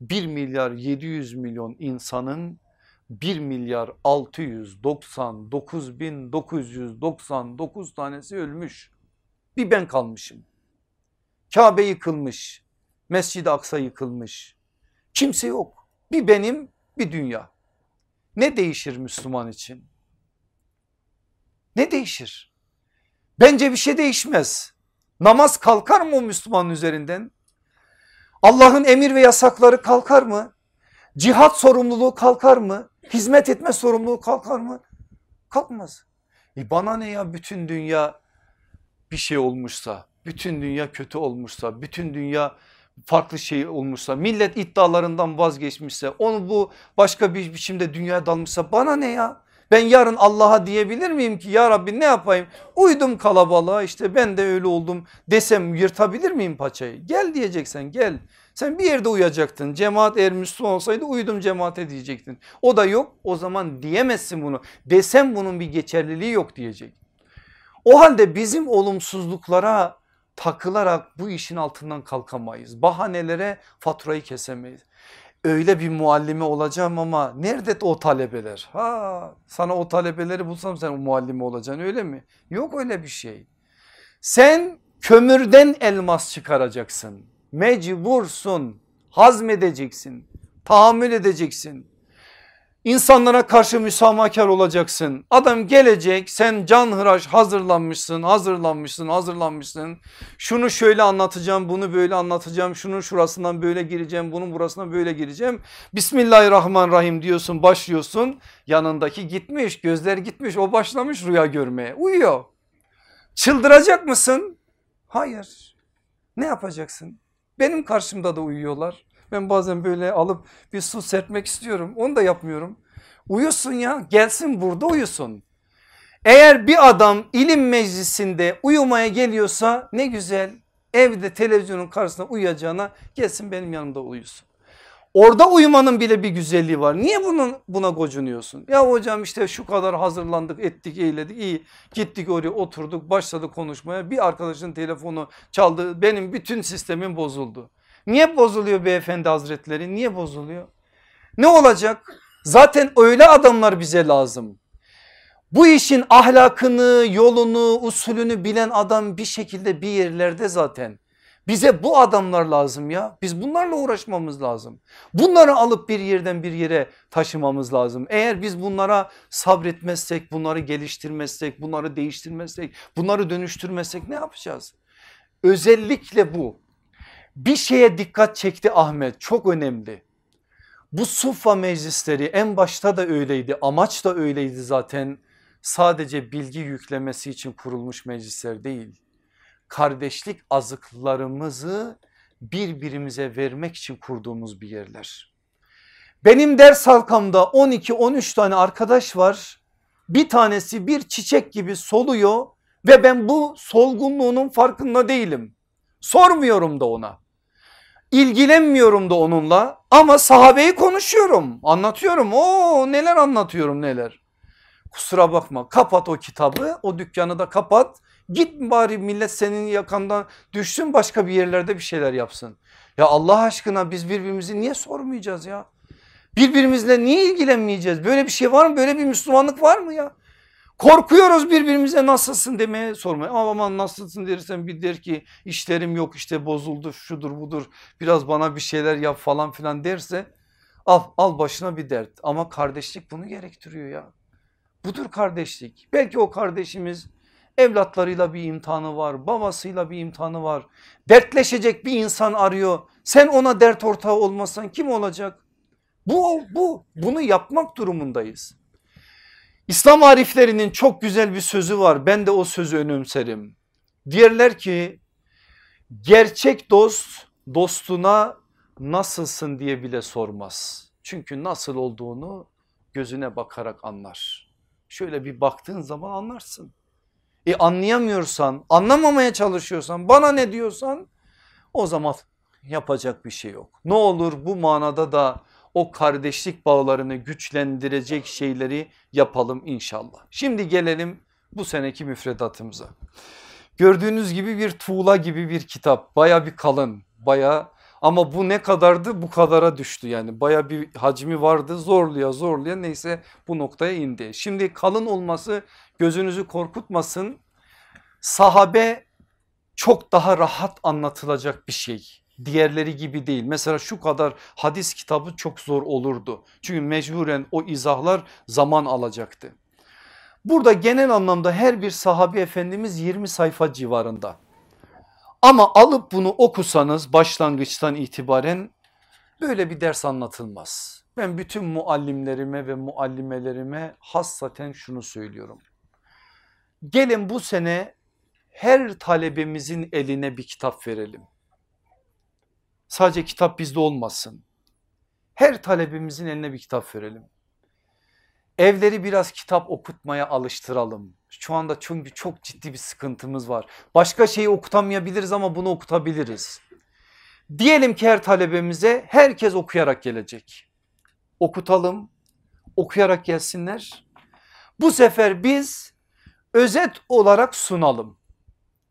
1 milyar 700 milyon insanın 1 milyar 699 bin 999 tanesi ölmüş. Bir ben kalmışım. Kabe yıkılmış. Mescid-i Aksa yıkılmış. Kimse yok. Bir benim bir dünya. Ne değişir Müslüman için? Ne değişir? Bence bir şey değişmez. Namaz kalkar mı o Müslümanın üzerinden? Allah'ın emir ve yasakları kalkar mı? Cihat sorumluluğu kalkar mı? Hizmet etme sorumluluğu kalkar mı? Kalkmaz. E bana ne ya bütün dünya bir şey olmuşsa, bütün dünya kötü olmuşsa, bütün dünya farklı şey olmuşsa, millet iddialarından vazgeçmişse, onu bu başka bir biçimde dünyaya dalmışsa bana ne ya? Ben yarın Allah'a diyebilir miyim ki ya Rabbi ne yapayım? Uydum kalabalığa işte ben de öyle oldum desem yırtabilir miyim paçayı? Gel diyeceksen gel. Sen bir yerde uyacaktın. Cemaat eğer Müslüman olsaydı uyudum cemaate diyecektin. O da yok o zaman diyemezsin bunu. Desem bunun bir geçerliliği yok diyecek. O halde bizim olumsuzluklara takılarak bu işin altından kalkamayız. Bahanelere faturayı kesemeyiz. Öyle bir muallime olacağım ama nerede o talebeler? Ha sana o talebeleri bulsam sen o muallime olacaksın öyle mi? Yok öyle bir şey. Sen kömürden elmas çıkaracaksın. Mecbursun. Hazmedeceksin. Tahammül edeceksin. İnsanlara karşı müsamahakar olacaksın. Adam gelecek sen canhıraş hazırlanmışsın hazırlanmışsın hazırlanmışsın. Şunu şöyle anlatacağım bunu böyle anlatacağım. Şunun şurasından böyle gireceğim bunun burasından böyle gireceğim. Bismillahirrahmanirrahim diyorsun başlıyorsun. Yanındaki gitmiş gözler gitmiş o başlamış rüya görmeye uyuyor. Çıldıracak mısın? Hayır. Ne yapacaksın? Benim karşımda da uyuyorlar. Ben bazen böyle alıp bir su serpmek istiyorum. Onu da yapmıyorum. Uyusun ya gelsin burada uyusun. Eğer bir adam ilim meclisinde uyumaya geliyorsa ne güzel evde televizyonun karşısında uyuyacağına gelsin benim yanımda uyusun. Orada uyumanın bile bir güzelliği var. Niye bunun, buna gocunuyorsun? Ya hocam işte şu kadar hazırlandık ettik eyledik iyi gittik oraya oturduk başladık konuşmaya bir arkadaşın telefonu çaldı benim bütün sistemim bozuldu. Niye bozuluyor beyefendi hazretleri niye bozuluyor? Ne olacak? Zaten öyle adamlar bize lazım. Bu işin ahlakını, yolunu, usulünü bilen adam bir şekilde bir yerlerde zaten. Bize bu adamlar lazım ya. Biz bunlarla uğraşmamız lazım. Bunları alıp bir yerden bir yere taşımamız lazım. Eğer biz bunlara sabretmezsek, bunları geliştirmezsek, bunları değiştirmezsek, bunları dönüştürmezsek ne yapacağız? Özellikle bu. Bir şeye dikkat çekti Ahmet çok önemli. Bu Suffa meclisleri en başta da öyleydi amaç da öyleydi zaten sadece bilgi yüklemesi için kurulmuş meclisler değil. Kardeşlik azıklarımızı birbirimize vermek için kurduğumuz bir yerler. Benim ders halkamda 12-13 tane arkadaş var. Bir tanesi bir çiçek gibi soluyor ve ben bu solgunluğunun farkında değilim. Sormuyorum da ona. İlgilenmiyorum da onunla ama sahabeyi konuşuyorum anlatıyorum o neler anlatıyorum neler. Kusura bakma kapat o kitabı o dükkanı da kapat git bari millet senin yakandan düşsün başka bir yerlerde bir şeyler yapsın. Ya Allah aşkına biz birbirimizi niye sormayacağız ya? Birbirimizle niye ilgilenmeyeceğiz? Böyle bir şey var mı? Böyle bir Müslümanlık var mı ya? Korkuyoruz birbirimize nasılsın demeye sormaya. Aman nasılsın dersen bir der ki işlerim yok işte bozuldu şudur budur biraz bana bir şeyler yap falan filan derse al al başına bir dert. Ama kardeşlik bunu gerektiriyor ya. Budur kardeşlik. Belki o kardeşimiz evlatlarıyla bir imtihanı var babasıyla bir imtihanı var. Dertleşecek bir insan arıyor. Sen ona dert ortağı olmasan kim olacak? Bu bu bunu yapmak durumundayız. İslam ariflerinin çok güzel bir sözü var. Ben de o sözü önemserim. Diğerler ki gerçek dost dostuna nasılsın diye bile sormaz. Çünkü nasıl olduğunu gözüne bakarak anlar. Şöyle bir baktığın zaman anlarsın. E anlayamıyorsan, anlamamaya çalışıyorsan, bana ne diyorsan o zaman yapacak bir şey yok. Ne olur bu manada da o kardeşlik bağlarını güçlendirecek şeyleri yapalım inşallah. Şimdi gelelim bu seneki müfredatımıza. Gördüğünüz gibi bir tuğla gibi bir kitap baya bir kalın baya ama bu ne kadardı bu kadara düştü yani baya bir hacmi vardı zorluya zorluya neyse bu noktaya indi. Şimdi kalın olması gözünüzü korkutmasın sahabe çok daha rahat anlatılacak bir şey diğerleri gibi değil. Mesela şu kadar hadis kitabı çok zor olurdu. Çünkü mecburen o izahlar zaman alacaktı. Burada genel anlamda her bir sahabi efendimiz 20 sayfa civarında. Ama alıp bunu okusanız başlangıçtan itibaren böyle bir ders anlatılmaz. Ben bütün muallimlerime ve muallimelerime hassaten şunu söylüyorum. Gelin bu sene her talebemizin eline bir kitap verelim. Sadece kitap bizde olmasın. Her talebimizin eline bir kitap verelim. Evleri biraz kitap okutmaya alıştıralım. Şu anda çünkü çok ciddi bir sıkıntımız var. Başka şeyi okutamayabiliriz ama bunu okutabiliriz. Diyelim ki her talebemize herkes okuyarak gelecek. Okutalım, okuyarak gelsinler. Bu sefer biz özet olarak sunalım.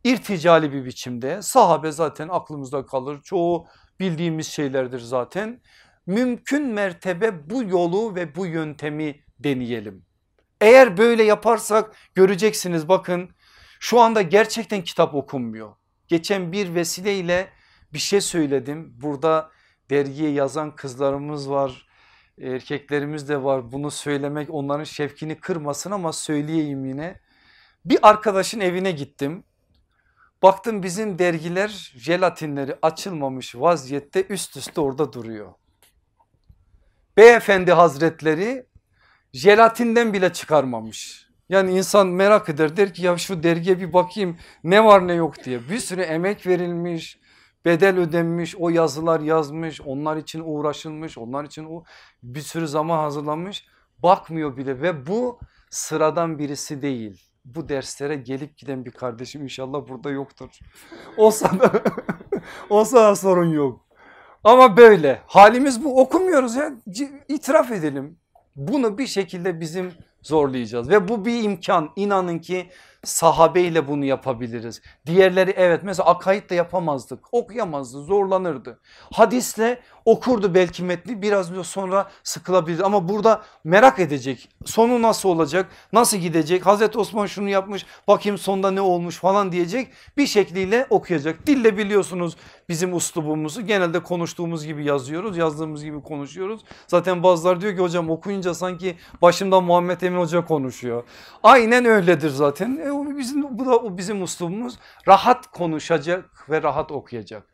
İrticali bir biçimde sahabe zaten aklımızda kalır. Çoğu bildiğimiz şeylerdir zaten. Mümkün mertebe bu yolu ve bu yöntemi deneyelim. Eğer böyle yaparsak göreceksiniz bakın şu anda gerçekten kitap okunmuyor. Geçen bir vesileyle bir şey söyledim. Burada dergiye yazan kızlarımız var, erkeklerimiz de var. Bunu söylemek onların şevkini kırmasın ama söyleyeyim yine. Bir arkadaşın evine gittim. Baktım bizim dergiler jelatinleri açılmamış vaziyette üst üste orada duruyor. Beyefendi hazretleri jelatinden bile çıkarmamış. Yani insan merak eder der ki ya şu dergiye bir bakayım ne var ne yok diye. Bir sürü emek verilmiş, bedel ödenmiş, o yazılar yazmış, onlar için uğraşılmış, onlar için o bir sürü zaman hazırlanmış. Bakmıyor bile ve bu sıradan birisi değil. Bu derslere gelip giden bir kardeşim inşallah burada yoktur. Olsa da olsa da sorun yok. Ama böyle halimiz bu okumuyoruz ya itiraf edelim. Bunu bir şekilde bizim zorlayacağız ve bu bir imkan inanın ki sahabeyle bunu yapabiliriz. Diğerleri evet mesela akaid de yapamazdık okuyamazdı zorlanırdı. Hadisle okurdu belki metni biraz sonra sıkılabilir ama burada merak edecek sonu nasıl olacak nasıl gidecek Hazreti Osman şunu yapmış bakayım sonda ne olmuş falan diyecek bir şekliyle okuyacak. Dille biliyorsunuz bizim uslubumuzu genelde konuştuğumuz gibi yazıyoruz yazdığımız gibi konuşuyoruz. Zaten bazıları diyor ki hocam okuyunca sanki başımda Muhammed Emin Hoca konuşuyor. Aynen öyledir zaten e, bizim, bu da bizim uslubumuz rahat konuşacak ve rahat okuyacak.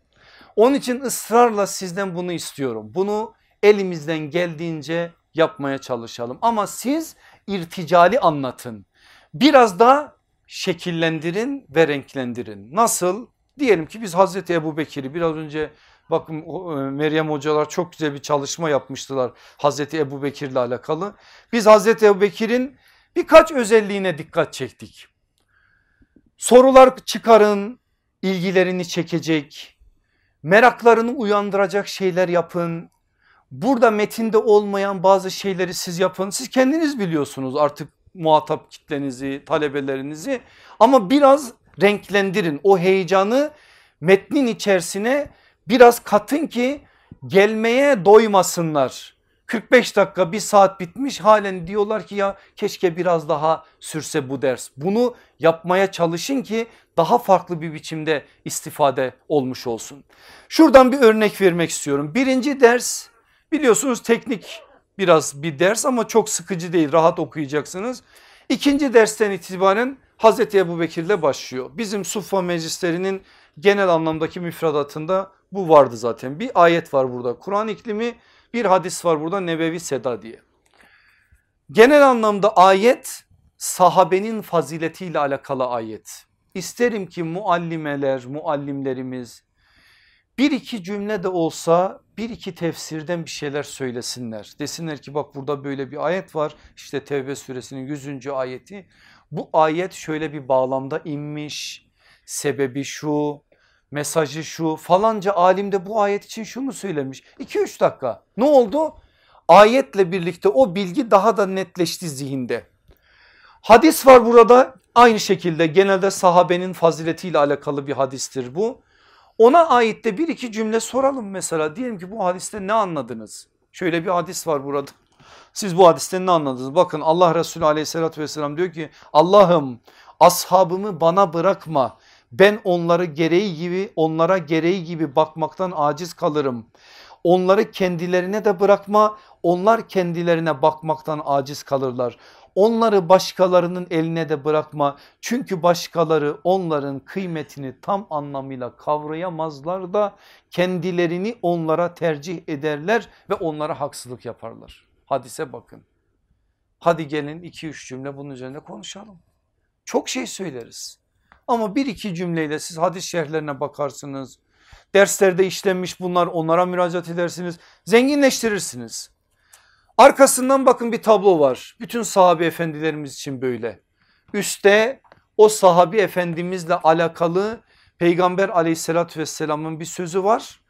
Onun için ısrarla sizden bunu istiyorum. Bunu elimizden geldiğince yapmaya çalışalım. Ama siz irticali anlatın. Biraz da şekillendirin ve renklendirin. Nasıl? Diyelim ki biz Hazreti Ebu Bekir'i biraz önce bakın e, Meryem hocalar çok güzel bir çalışma yapmıştılar Hazreti Ebu Bekir ile alakalı. Biz Hazreti Ebu Bekir'in birkaç özelliğine dikkat çektik. Sorular çıkarın ilgilerini çekecek meraklarını uyandıracak şeyler yapın. Burada metinde olmayan bazı şeyleri siz yapın. Siz kendiniz biliyorsunuz artık muhatap kitlenizi, talebelerinizi ama biraz renklendirin. O heyecanı metnin içerisine biraz katın ki gelmeye doymasınlar. 45 dakika bir saat bitmiş halen diyorlar ki ya keşke biraz daha sürse bu ders. Bunu yapmaya çalışın ki daha farklı bir biçimde istifade olmuş olsun. Şuradan bir örnek vermek istiyorum. Birinci ders biliyorsunuz teknik biraz bir ders ama çok sıkıcı değil rahat okuyacaksınız. İkinci dersten itibaren Hazreti Ebu Bekir'le başlıyor. Bizim Suffa meclislerinin genel anlamdaki müfredatında bu vardı zaten. Bir ayet var burada Kur'an iklimi bir hadis var burada Nebevi Seda diye. Genel anlamda ayet sahabenin faziletiyle alakalı ayet. İsterim ki muallimeler, muallimlerimiz bir iki cümle de olsa bir iki tefsirden bir şeyler söylesinler. Desinler ki bak burada böyle bir ayet var işte Tevbe suresinin 100. ayeti. Bu ayet şöyle bir bağlamda inmiş sebebi şu mesajı şu falanca alim de bu ayet için şunu söylemiş 2-3 dakika ne oldu? Ayetle birlikte o bilgi daha da netleşti zihinde. Hadis var burada aynı şekilde genelde sahabenin faziletiyle alakalı bir hadistir bu. Ona ait de bir iki cümle soralım mesela diyelim ki bu hadiste ne anladınız? Şöyle bir hadis var burada. Siz bu hadisten ne anladınız? Bakın Allah Resulü aleyhissalatü vesselam diyor ki Allah'ım ashabımı bana bırakma. Ben onları gereği gibi onlara gereği gibi bakmaktan aciz kalırım. Onları kendilerine de bırakma onlar kendilerine bakmaktan aciz kalırlar. Onları başkalarının eline de bırakma. Çünkü başkaları onların kıymetini tam anlamıyla kavrayamazlar da kendilerini onlara tercih ederler ve onlara haksızlık yaparlar. Hadise bakın. Hadi gelin 2-3 cümle bunun üzerine konuşalım. Çok şey söyleriz. Ama bir iki cümleyle siz hadis şerhlerine bakarsınız. Derslerde işlenmiş bunlar onlara müracaat edersiniz. Zenginleştirirsiniz. Arkasından bakın bir tablo var. Bütün sahabi efendilerimiz için böyle. Üste o sahabi efendimizle alakalı peygamber aleyhissalatü vesselamın bir sözü var.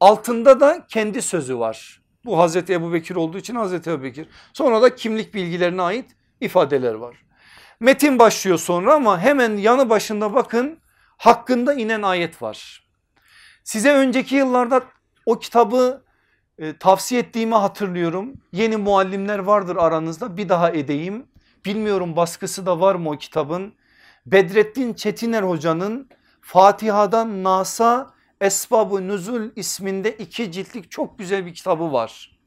Altında da kendi sözü var. Bu Hazreti Ebu Bekir olduğu için Hazreti Ebu Bekir. Sonra da kimlik bilgilerine ait ifadeler var. Metin başlıyor sonra ama hemen yanı başında bakın hakkında inen ayet var. Size önceki yıllarda o kitabı e, tavsiye ettiğimi hatırlıyorum. Yeni muallimler vardır aranızda bir daha edeyim. Bilmiyorum baskısı da var mı o kitabın. Bedrettin Çetiner hocanın Fatiha'dan Nas'a Esbab-ı Nüzul isminde iki ciltlik çok güzel bir kitabı var.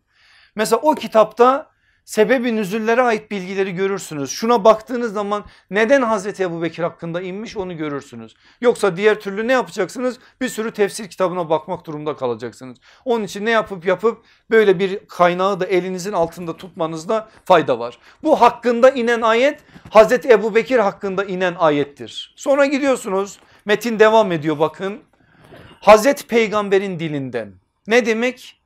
Mesela o kitapta sebebi nüzullere ait bilgileri görürsünüz. Şuna baktığınız zaman neden Hazreti Ebu Bekir hakkında inmiş onu görürsünüz. Yoksa diğer türlü ne yapacaksınız? Bir sürü tefsir kitabına bakmak durumunda kalacaksınız. Onun için ne yapıp yapıp böyle bir kaynağı da elinizin altında tutmanızda fayda var. Bu hakkında inen ayet Hazreti Ebu Bekir hakkında inen ayettir. Sonra gidiyorsunuz metin devam ediyor bakın. Hazreti Peygamber'in dilinden. Ne demek?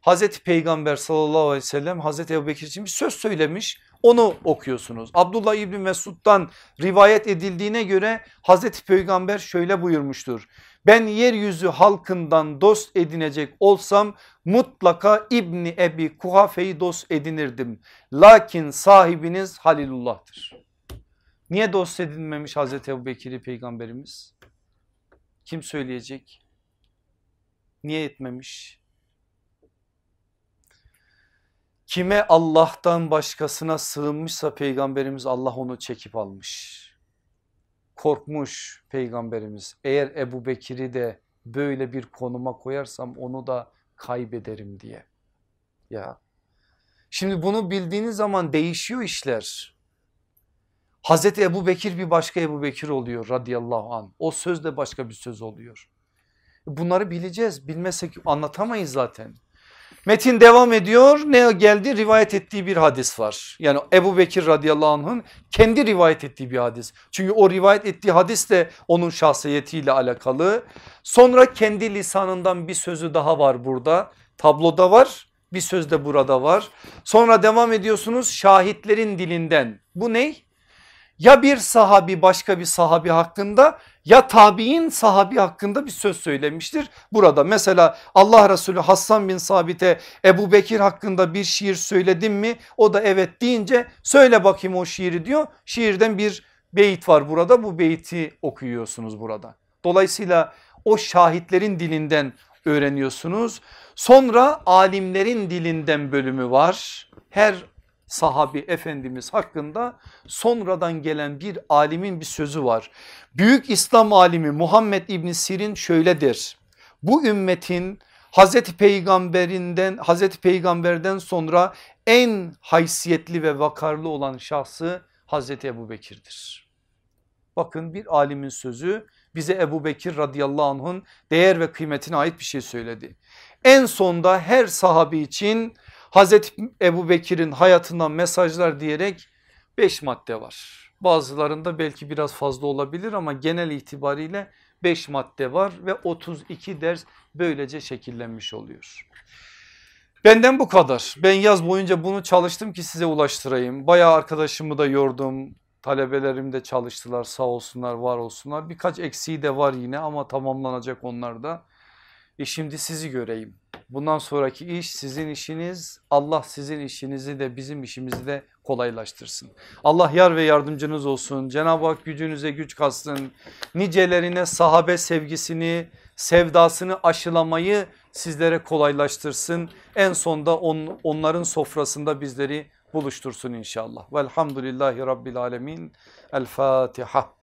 Hazreti Peygamber sallallahu aleyhi ve sellem Hazreti Ebu Bekir için bir söz söylemiş onu okuyorsunuz. Abdullah İbni Mesud'dan rivayet edildiğine göre Hazreti Peygamber şöyle buyurmuştur. Ben yeryüzü halkından dost edinecek olsam mutlaka İbni Ebi Kuhafe'yi dost edinirdim. Lakin sahibiniz Halilullah'tır. Niye dost edinmemiş Hazreti Ebu Bekir'i peygamberimiz? Kim söyleyecek? Niye etmemiş? Kime Allah'tan başkasına sığınmışsa peygamberimiz Allah onu çekip almış. Korkmuş peygamberimiz eğer Ebu Bekir'i de böyle bir konuma koyarsam onu da kaybederim diye. Ya şimdi bunu bildiğiniz zaman değişiyor işler. Hazreti Ebu Bekir bir başka Ebu Bekir oluyor radıyallahu an. O söz de başka bir söz oluyor. Bunları bileceğiz bilmesek anlatamayız zaten. Metin devam ediyor ne geldi rivayet ettiği bir hadis var. Yani Ebu Bekir radıyallahu anh'ın kendi rivayet ettiği bir hadis. Çünkü o rivayet ettiği hadis de onun şahsiyetiyle alakalı. Sonra kendi lisanından bir sözü daha var burada. Tabloda var bir söz de burada var. Sonra devam ediyorsunuz şahitlerin dilinden. Bu ne? Ya bir sahabi başka bir sahabi hakkında ya tabi'in sahabi hakkında bir söz söylemiştir. Burada mesela Allah Resulü Hassan bin Sabit'e Ebu Bekir hakkında bir şiir söyledim mi? O da evet deyince söyle bakayım o şiiri diyor. Şiirden bir beyit var burada bu beyti okuyorsunuz burada. Dolayısıyla o şahitlerin dilinden öğreniyorsunuz. Sonra alimlerin dilinden bölümü var. Her sahabi efendimiz hakkında sonradan gelen bir alimin bir sözü var. Büyük İslam alimi Muhammed İbni Sirin şöyle der. Bu ümmetin Hazreti Peygamberinden Hazreti Peygamberden sonra en haysiyetli ve vakarlı olan şahsı Hazreti Ebu Bekir'dir. Bakın bir alimin sözü bize Ebu Bekir radıyallahu anh'ın değer ve kıymetine ait bir şey söyledi. En sonda her sahabi için Hazreti Ebu Bekir'in hayatından mesajlar diyerek 5 madde var. Bazılarında belki biraz fazla olabilir ama genel itibariyle 5 madde var ve 32 ders böylece şekillenmiş oluyor. Benden bu kadar. Ben yaz boyunca bunu çalıştım ki size ulaştırayım. Bayağı arkadaşımı da yordum. Talebelerim de çalıştılar sağ olsunlar var olsunlar. Birkaç eksiği de var yine ama tamamlanacak onlar da. E şimdi sizi göreyim. Bundan sonraki iş sizin işiniz. Allah sizin işinizi de bizim işimizi de kolaylaştırsın. Allah yar ve yardımcınız olsun. Cenab-ı Hak gücünüze güç katsın. Nicelerine sahabe sevgisini, sevdasını aşılamayı sizlere kolaylaştırsın. En sonda on, onların sofrasında bizleri buluştursun inşallah. Velhamdülillahi Rabbil Alemin. El Fatiha.